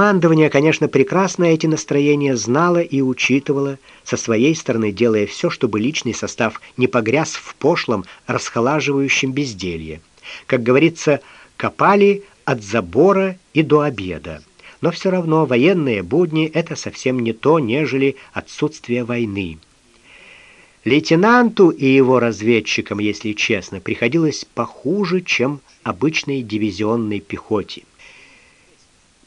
Командование, конечно, прекрасно эти настроения знало и учитывало, со своей стороны делая все, чтобы личный состав не погряз в пошлом, расхолаживающем безделье. Как говорится, копали от забора и до обеда. Но все равно военные будни это совсем не то, нежели отсутствие войны. Лейтенанту и его разведчикам, если честно, приходилось похуже, чем обычной дивизионной пехоте.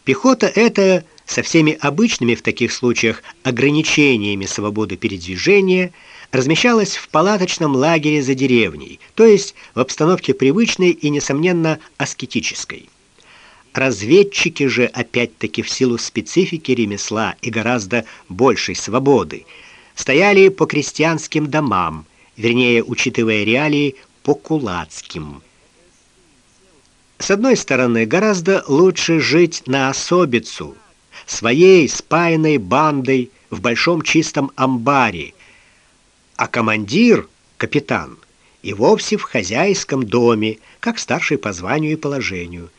Пехота это со всеми обычными в таких случаях ограничениями свободы передвижения размещалась в палаточном лагере за деревней, то есть в обстановке привычной и несомненно аскетической. Разведчики же опять-таки в силу специфики ремесла и гораздо большей свободы стояли по крестьянским домам, вернее, учитывая реалии, по кулацким. С одной стороны, гораздо лучше жить на особицу, своей спаянной бандой в большом чистом амбаре, а командир, капитан, и вовсе в хозяйском доме, как старший по званию и положению.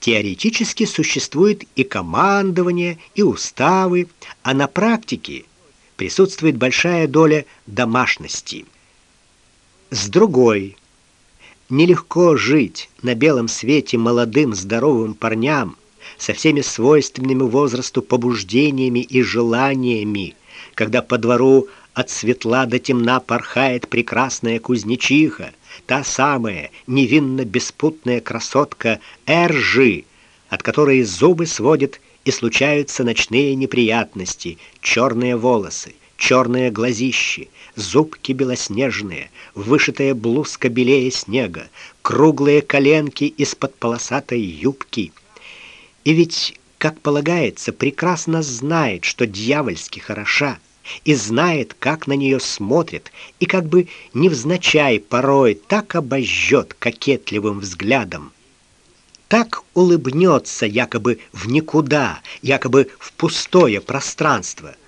Теоретически существует и командование, и уставы, а на практике присутствует большая доля домашности. С другой Нелегко жить на белом свете молодым здоровым парням со всеми свойственными возрасту побуждениями и желаниями, когда по двору от светла до темна порхает прекрасная кузнечиха, та самая невинно беспутная красотка Эржи, от которой зубы сводят и случаются ночные неприятности, черные волосы, черные глазищи, зубки белоснежные, вышитая блузка белее снега, круглые коленки из-под полосатой юбки. И ведь, как полагается, прекрасно знает, что дьявольски хороша, и знает, как на нее смотрят, и как бы невзначай порой так обожжет кокетливым взглядом. Так улыбнется якобы в никуда, якобы в пустое пространство –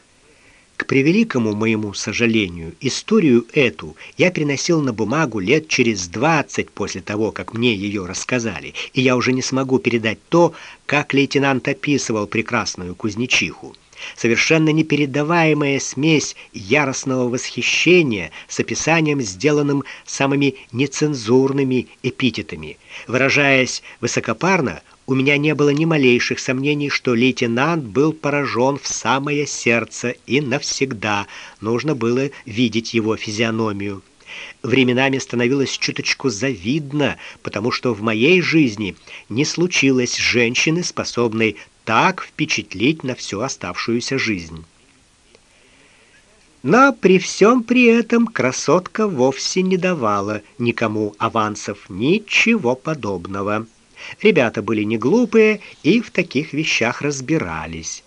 к превеликому моему сожалению, историю эту я переносил на бумагу лет через двадцать после того, как мне ее рассказали, и я уже не смогу передать то, как лейтенант описывал прекрасную кузнечиху. Совершенно непередаваемая смесь яростного восхищения с описанием, сделанным самыми нецензурными эпитетами. Выражаясь высокопарно, у меня не было ни малейших сомнений, что лейтенант был поражен в самое сердце и навсегда. Нужно было видеть его физиономию. Временами становилось чуточку завидно, потому что в моей жизни не случилось женщины, способной так впечатлить на всю оставшуюся жизнь. Но при всем при этом красотка вовсе не давала никому авансов, ничего подобного. Ребята были не глупые и в таких вещах разбирались.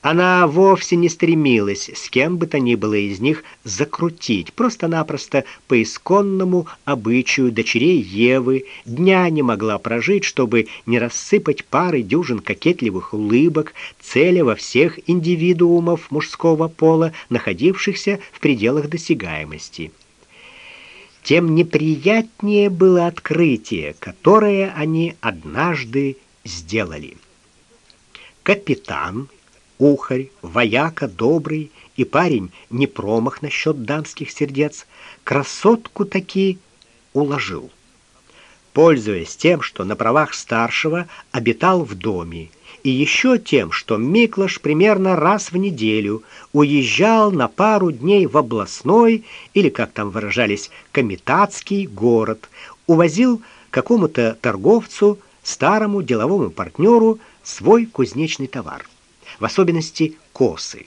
Она вовсе не стремилась с кем бы то ни было из них закрутить, просто-напросто по исконному обычаю дочерей Евы дня не могла прожить, чтобы не рассыпать пары дюжин кокетливых улыбок, целя во всех индивидуумов мужского пола, находившихся в пределах досягаемости тем неприятнее было открытие, которое они однажды сделали. Капитан, ухарь, вояка добрый и парень не промах насчет дамских сердец, красотку таки уложил. Пользуясь тем, что на правах старшего обитал в доме, и еще тем, что Миклаш примерно раз в неделю уезжал на пару дней в областной или как там выражались, комитатский город, увозил какому-то торговцу, старому деловому партнеру свой кузнечный товар, в особенности косы.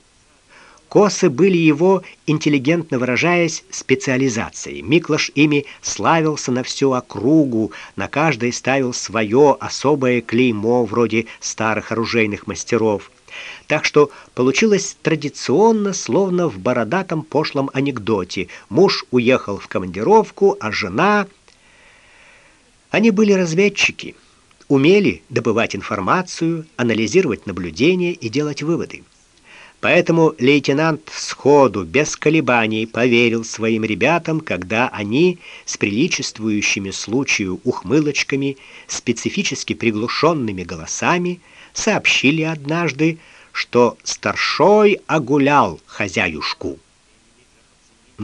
Косы были его, интеллигентно выражаясь, специализацией. Миклаш ими славился на всю округу, на каждой ставил свое особое клеймо вроде старых оружейных мастеров. Так что получилось традиционно, словно в бородатом пошлом анекдоте. Муж уехал в командировку, а жена Они были разведчики, умели добывать информацию, анализировать наблюдения и делать выводы. Поэтому лейтенант сходу, без колебаний, поверил своим ребятам, когда они с приличествующими случаю ухмылочками, специфически приглушенными голосами сообщили однажды, что старшой огулял хозяюшку.